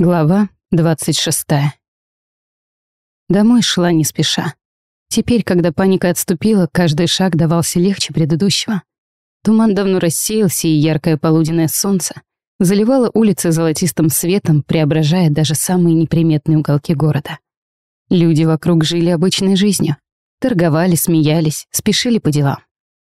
Глава 26. Домой шла не спеша. Теперь, когда паника отступила, каждый шаг давался легче предыдущего. Туман давно рассеялся, и яркое полуденное солнце заливало улицы золотистым светом, преображая даже самые неприметные уголки города. Люди вокруг жили обычной жизнью. Торговали, смеялись, спешили по делам.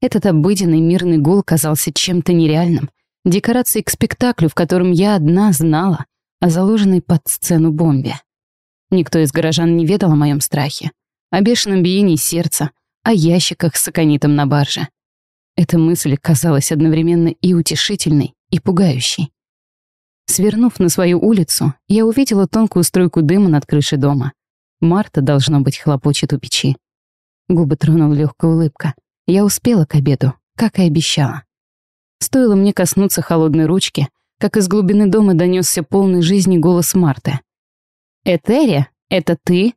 Этот обыденный мирный гул казался чем-то нереальным, декорацией к спектаклю, в котором я одна знала, о заложенной под сцену бомбе. Никто из горожан не ведал о моем страхе, о бешеном биении сердца, о ящиках с аконитом на барже. Эта мысль казалась одновременно и утешительной, и пугающей. Свернув на свою улицу, я увидела тонкую струйку дыма над крышей дома. Марта, должно быть, хлопочет у печи. Губы тронула легкая улыбка. Я успела к обеду, как и обещала. Стоило мне коснуться холодной ручки, как из глубины дома донесся полный жизни голос Марты. «Этери, это ты?»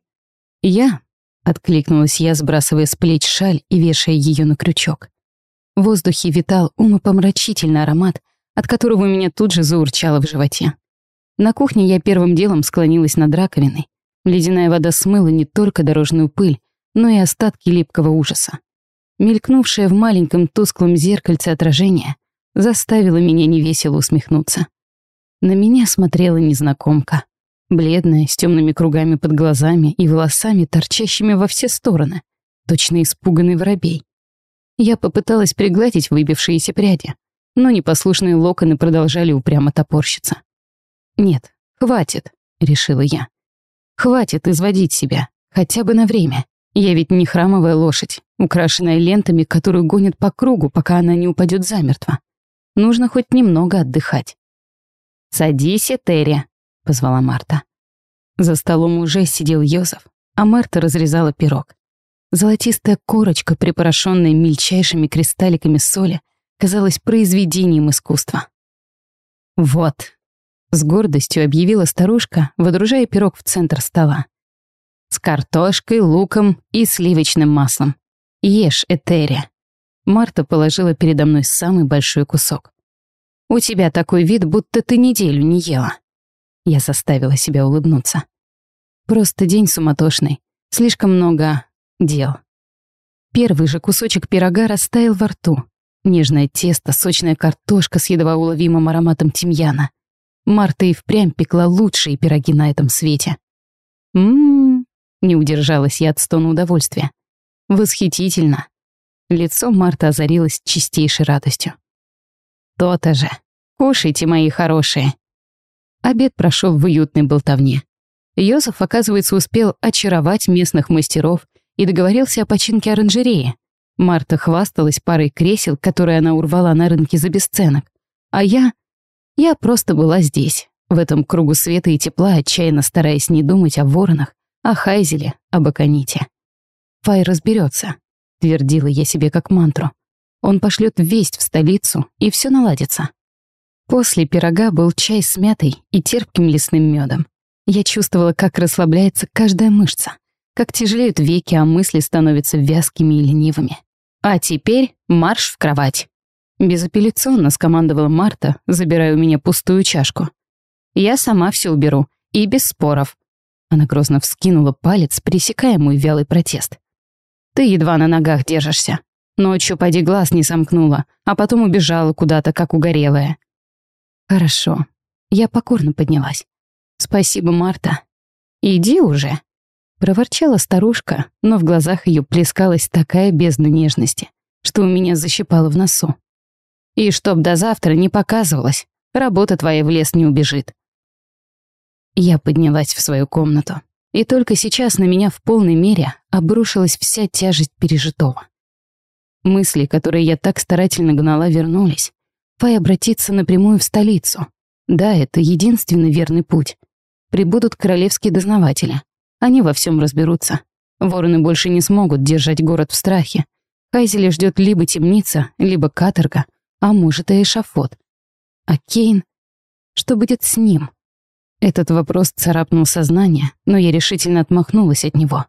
«Я», — откликнулась я, сбрасывая с плеч шаль и вешая ее на крючок. В воздухе витал умопомрачительный аромат, от которого у меня тут же заурчало в животе. На кухне я первым делом склонилась над раковиной. Ледяная вода смыла не только дорожную пыль, но и остатки липкого ужаса. Мелькнувшее в маленьком тусклом зеркальце отражение заставило меня невесело усмехнуться. На меня смотрела незнакомка, бледная, с темными кругами под глазами и волосами, торчащими во все стороны, точно испуганный воробей. Я попыталась пригладить выбившиеся пряди, но непослушные локоны продолжали упрямо топорщиться. «Нет, хватит», — решила я. «Хватит изводить себя, хотя бы на время. Я ведь не храмовая лошадь, украшенная лентами, которую гонят по кругу, пока она не упадет замертво. Нужно хоть немного отдыхать. «Садись, Этери», — позвала Марта. За столом уже сидел Йозеф, а Марта разрезала пирог. Золотистая корочка, припорошенная мельчайшими кристалликами соли, казалась произведением искусства. «Вот», — с гордостью объявила старушка, водружая пирог в центр стола. «С картошкой, луком и сливочным маслом. Ешь, Этери». Марта положила передо мной самый большой кусок. «У тебя такой вид, будто ты неделю не ела». Я заставила себя улыбнуться. Просто день суматошный. Слишком много дел. Первый же кусочек пирога растаял во рту. Нежное тесто, сочная картошка с едва уловимым ароматом тимьяна. Марта и впрямь пекла лучшие пироги на этом свете. Ммм, не удержалась я от стона удовольствия. Восхитительно. Лицо Марта озарилось чистейшей радостью. «То-то же. Кушайте, мои хорошие». Обед прошел в уютной болтовне. Йозеф, оказывается, успел очаровать местных мастеров и договорился о починке оранжереи. Марта хвасталась парой кресел, которые она урвала на рынке за бесценок. А я... Я просто была здесь, в этом кругу света и тепла, отчаянно стараясь не думать о воронах, о Хайзеле, об Аконите. Фай разберется, твердила я себе как мантру. Он пошлет весть в столицу, и все наладится. После пирога был чай с мятой и терпким лесным медом. Я чувствовала, как расслабляется каждая мышца, как тяжелеют веки, а мысли становятся вязкими и ленивыми. А теперь марш в кровать. Безапелляционно скомандовала Марта, забирая у меня пустую чашку. Я сама все уберу, и без споров. Она грозно вскинула палец, пресекая мой вялый протест. Ты едва на ногах держишься. Ночью поди глаз не сомкнула, а потом убежала куда-то, как угорелая. Хорошо. Я покорно поднялась. Спасибо, Марта. Иди уже. Проворчала старушка, но в глазах ее плескалась такая бездна нежности, что у меня защипало в носу. И чтоб до завтра не показывалось, работа твоя в лес не убежит. Я поднялась в свою комнату. И только сейчас на меня в полной мере обрушилась вся тяжесть пережитого. Мысли, которые я так старательно гнала, вернулись. Фай обратиться напрямую в столицу. Да, это единственный верный путь. Прибудут королевские дознаватели. Они во всем разберутся. Вороны больше не смогут держать город в страхе. Хайзеля ждет либо темница, либо каторга, а может и эшафот. А Кейн? Что будет с ним? Этот вопрос царапнул сознание, но я решительно отмахнулась от него.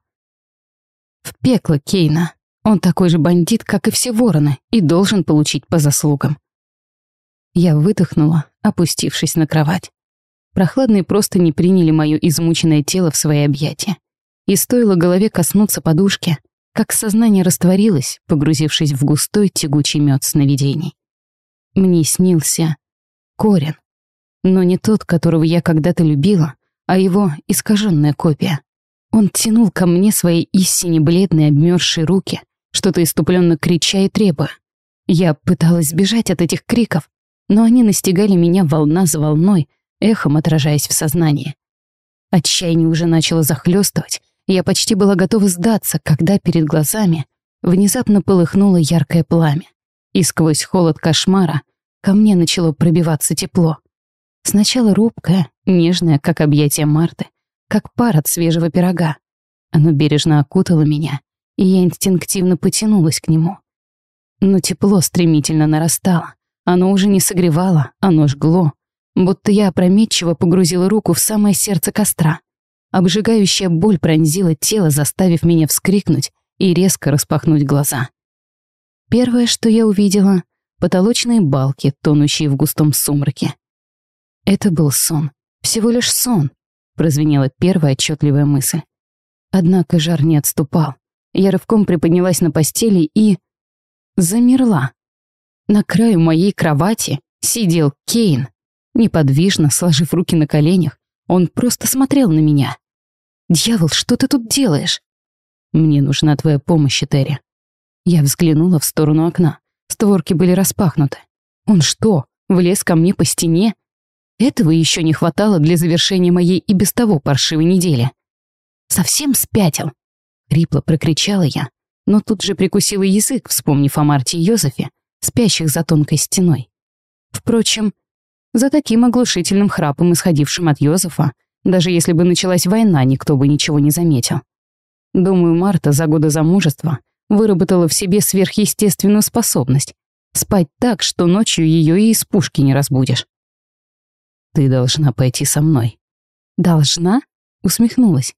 В пекло Кейна. Он такой же бандит, как и все вороны, и должен получить по заслугам. Я выдохнула, опустившись на кровать. Прохладные просто не приняли мое измученное тело в свои объятия. И стоило голове коснуться подушки, как сознание растворилось, погрузившись в густой тягучий мед сновидений. Мне снился Корин, но не тот, которого я когда-то любила, а его искаженная копия. Он тянул ко мне свои истине бледные обмерзшие руки, что-то иступленно крича и требуя. Я пыталась сбежать от этих криков, но они настигали меня волна за волной, эхом отражаясь в сознании. Отчаяние уже начало захлестывать, я почти была готова сдаться, когда перед глазами внезапно полыхнуло яркое пламя, и сквозь холод кошмара ко мне начало пробиваться тепло. Сначала робкое, нежное, как объятие Марты, как пар от свежего пирога. Оно бережно окутало меня, и я инстинктивно потянулась к нему. Но тепло стремительно нарастало. Оно уже не согревало, оно жгло, будто я опрометчиво погрузила руку в самое сердце костра. Обжигающая боль пронзила тело, заставив меня вскрикнуть и резко распахнуть глаза. Первое, что я увидела — потолочные балки, тонущие в густом сумраке. Это был сон. Всего лишь сон, прозвенела первая отчетливая мысль. Однако жар не отступал. Я рывком приподнялась на постели и... замерла. На краю моей кровати сидел Кейн, неподвижно сложив руки на коленях. Он просто смотрел на меня. «Дьявол, что ты тут делаешь?» «Мне нужна твоя помощь, Терри». Я взглянула в сторону окна. Створки были распахнуты. «Он что, влез ко мне по стене?» Этого еще не хватало для завершения моей и без того паршивой недели. «Совсем спятил?» — хрипло прокричала я, но тут же прикусила язык, вспомнив о Марте и Йозефе, спящих за тонкой стеной. Впрочем, за таким оглушительным храпом, исходившим от Йозефа, даже если бы началась война, никто бы ничего не заметил. Думаю, Марта за годы замужества выработала в себе сверхъестественную способность спать так, что ночью ее и из пушки не разбудишь. «Ты должна пойти со мной». «Должна?» — усмехнулась.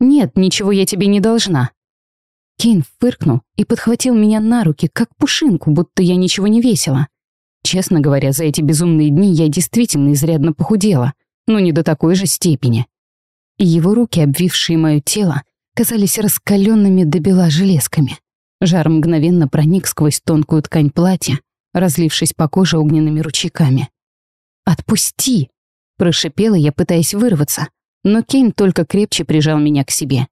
«Нет, ничего я тебе не должна». Кейн фыркнул и подхватил меня на руки, как пушинку, будто я ничего не весила. Честно говоря, за эти безумные дни я действительно изрядно похудела — но не до такой же степени. И его руки, обвившие мое тело, казались раскаленными до бела железками. Жар мгновенно проник сквозь тонкую ткань платья, разлившись по коже огненными ручейками. «Отпусти!» — прошипела я, пытаясь вырваться, но Кейн только крепче прижал меня к себе.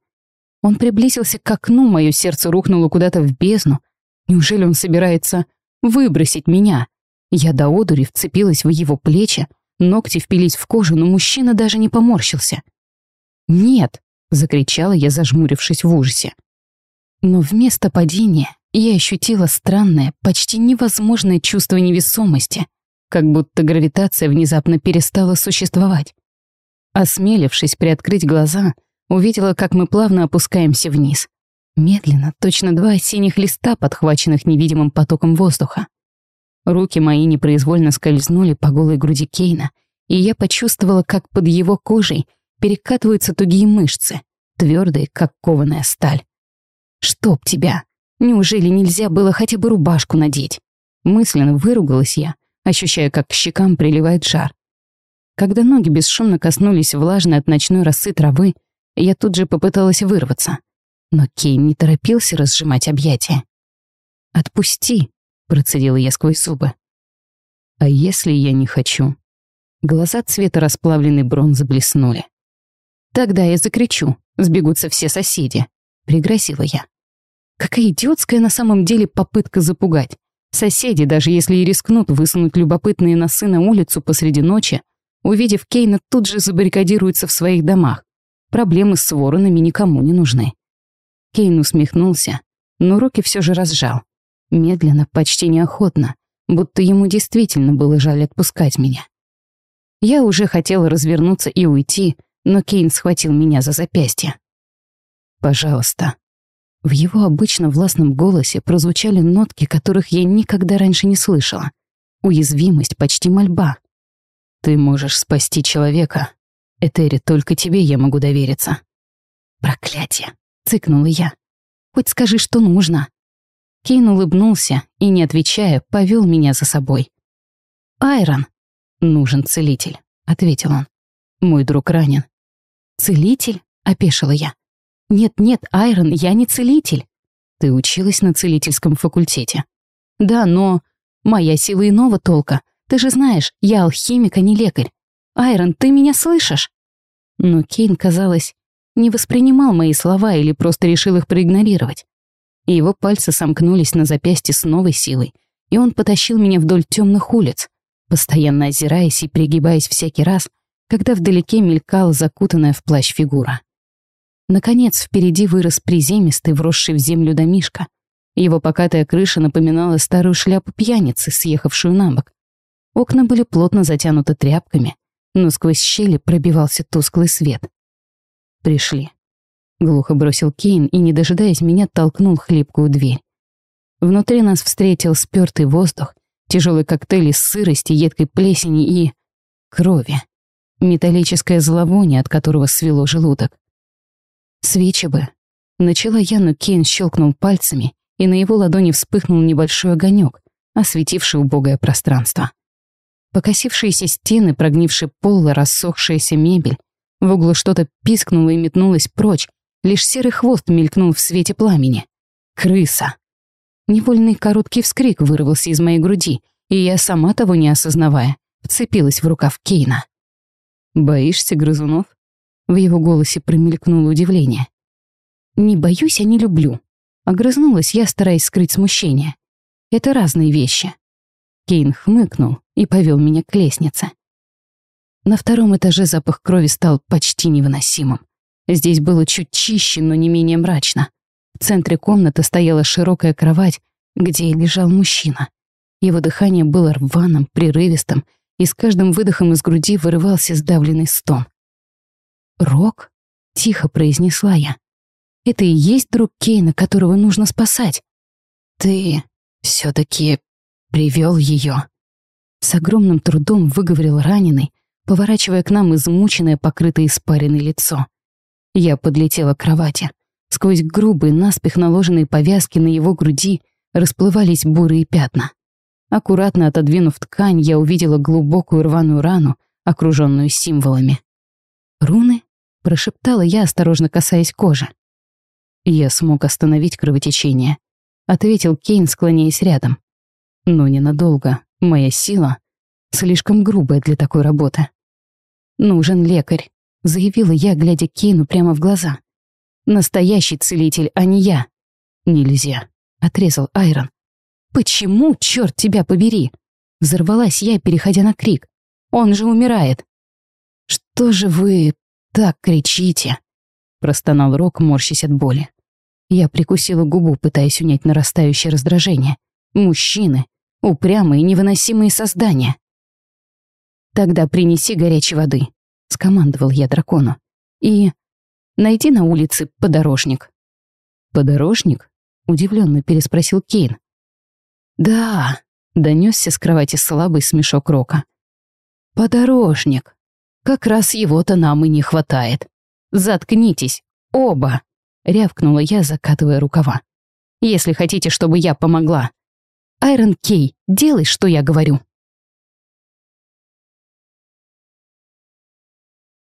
Он приблизился к окну, мое сердце рухнуло куда-то в бездну. Неужели он собирается выбросить меня? Я до одури вцепилась в его плечи, Ногти впились в кожу, но мужчина даже не поморщился. «Нет!» — закричала я, зажмурившись в ужасе. Но вместо падения я ощутила странное, почти невозможное чувство невесомости, как будто гравитация внезапно перестала существовать. Осмелившись приоткрыть глаза, увидела, как мы плавно опускаемся вниз. Медленно, точно два синих листа, подхваченных невидимым потоком воздуха. Руки мои непроизвольно скользнули по голой груди Кейна, и я почувствовала, как под его кожей перекатываются тугие мышцы, твердые, как кованая сталь. «Чтоб тебя! Неужели нельзя было хотя бы рубашку надеть?» Мысленно выругалась я, ощущая, как к щекам приливает жар. Когда ноги бесшумно коснулись влажной от ночной росы травы, я тут же попыталась вырваться. Но Кейн не торопился разжимать объятия. «Отпусти!» процедила я сквозь зубы. А если я не хочу? Глаза цвета расплавленной бронзы блеснули. Тогда я закричу, сбегутся все соседи, пригрозила я. Какая идиотская на самом деле попытка запугать. Соседи, даже если и рискнут высунуть любопытные носы на улицу посреди ночи, увидев Кейна, тут же забаррикадируются в своих домах. Проблемы с воронами никому не нужны. Кейн усмехнулся, но руки все же разжал. Медленно, почти неохотно, будто ему действительно было жаль отпускать меня. Я уже хотела развернуться и уйти, но Кейн схватил меня за запястье. «Пожалуйста». В его обычно властном голосе прозвучали нотки, которых я никогда раньше не слышала. Уязвимость, почти мольба. «Ты можешь спасти человека. Этери, только тебе я могу довериться». «Проклятие!» — цыкнула я. «Хоть скажи, что нужно». Кейн улыбнулся и, не отвечая, повел меня за собой. «Айрон!» «Нужен целитель», — ответил он. Мой друг ранен. Целитель? Опешила я. Нет-нет, Айрон, я не целитель. Ты училась на целительском факультете. Да, но моя сила иного толка. Ты же знаешь, я алхимик, а не лекарь. Айрон, ты меня слышишь? Но Кейн, казалось, не воспринимал мои слова или просто решил их проигнорировать. Его пальцы сомкнулись на запястье с новой силой, и он потащил меня вдоль темных улиц, постоянно озираясь и пригибаясь всякий раз, когда вдалеке мелькала закутанная в плащ фигура. Наконец, впереди вырос приземистый, вросший в землю домишка. Его покатая крыша напоминала старую шляпу пьяницы, съехавшую на бок. Окна были плотно затянуты тряпками, но сквозь щели пробивался тусклый свет. «Пришли», — глухо бросил Кейн и, не дожидаясь меня, толкнул хлипкую дверь. Внутри нас встретил спёртый воздух, тяжелый коктейль из сырости, едкой плесени и... крови. Металлическое зловоние, от которого свело желудок. Свечи бы. Начала я, но Кейн щелкнул пальцами, и на его ладони вспыхнул небольшой огонек, осветивший убогое пространство. Покосившиеся стены, прогнивший пол, рассохшаяся мебель. В углу что-то пискнуло и метнулось прочь, лишь серый хвост мелькнул в свете пламени. Крыса. Невольный короткий вскрик вырвался из моей груди, и я, сама того не осознавая, вцепилась в рукав Кейна. «Боишься грызунов?» В его голосе промелькнуло удивление. «Не боюсь, а не люблю». Огрызнулась я, стараясь скрыть смущение. «Это разные вещи». Кейн хмыкнул и повел меня к лестнице. На втором этаже запах крови стал почти невыносимым. Здесь было чуть чище, но не менее мрачно. В центре комнаты стояла широкая кровать, где лежал мужчина. Его дыхание было рваным, прерывистым, и с каждым выдохом из груди вырывался сдавленный стон. «Рок?» — тихо произнесла я. «Это и есть друг Кейна, которого нужно спасать. Ты все таки привел ее. С огромным трудом выговорил раненый, поворачивая к нам измученное, покрытое испаренное лицо. Я подлетела к кровати. Сквозь грубые, наспех наложенные повязки на его груди расплывались бурые пятна. Аккуратно отодвинув ткань, я увидела глубокую рваную рану, окруженную символами. «Руны?» — прошептала я, осторожно касаясь кожи. «Я смог остановить кровотечение», — ответил Кейн, склоняясь рядом. «Но ненадолго. Моя сила слишком грубая для такой работы». «Нужен лекарь», — заявила я, глядя Кейну прямо в глаза. «Настоящий целитель, а не я». «Нельзя», — отрезал Айрон. «Почему, черт тебя побери?» Взорвалась я, переходя на крик. «Он же умирает!» «Что же вы так кричите?» Простонал Рок, морщась от боли. Я прикусила губу, пытаясь унять нарастающее раздражение. Мужчины, упрямые, невыносимые создания. «Тогда принеси горячей воды», — скомандовал я дракону. «И найди на улице подорожник». «Подорожник?» — удивленно переспросил Кейн. «Да», — донесся с кровати слабый смешок Рока. «Подорожник. Как раз его-то нам и не хватает. Заткнитесь, оба!» — рявкнула я, закатывая рукава. «Если хотите, чтобы я помогла. Айрон Кей, делай, что я говорю».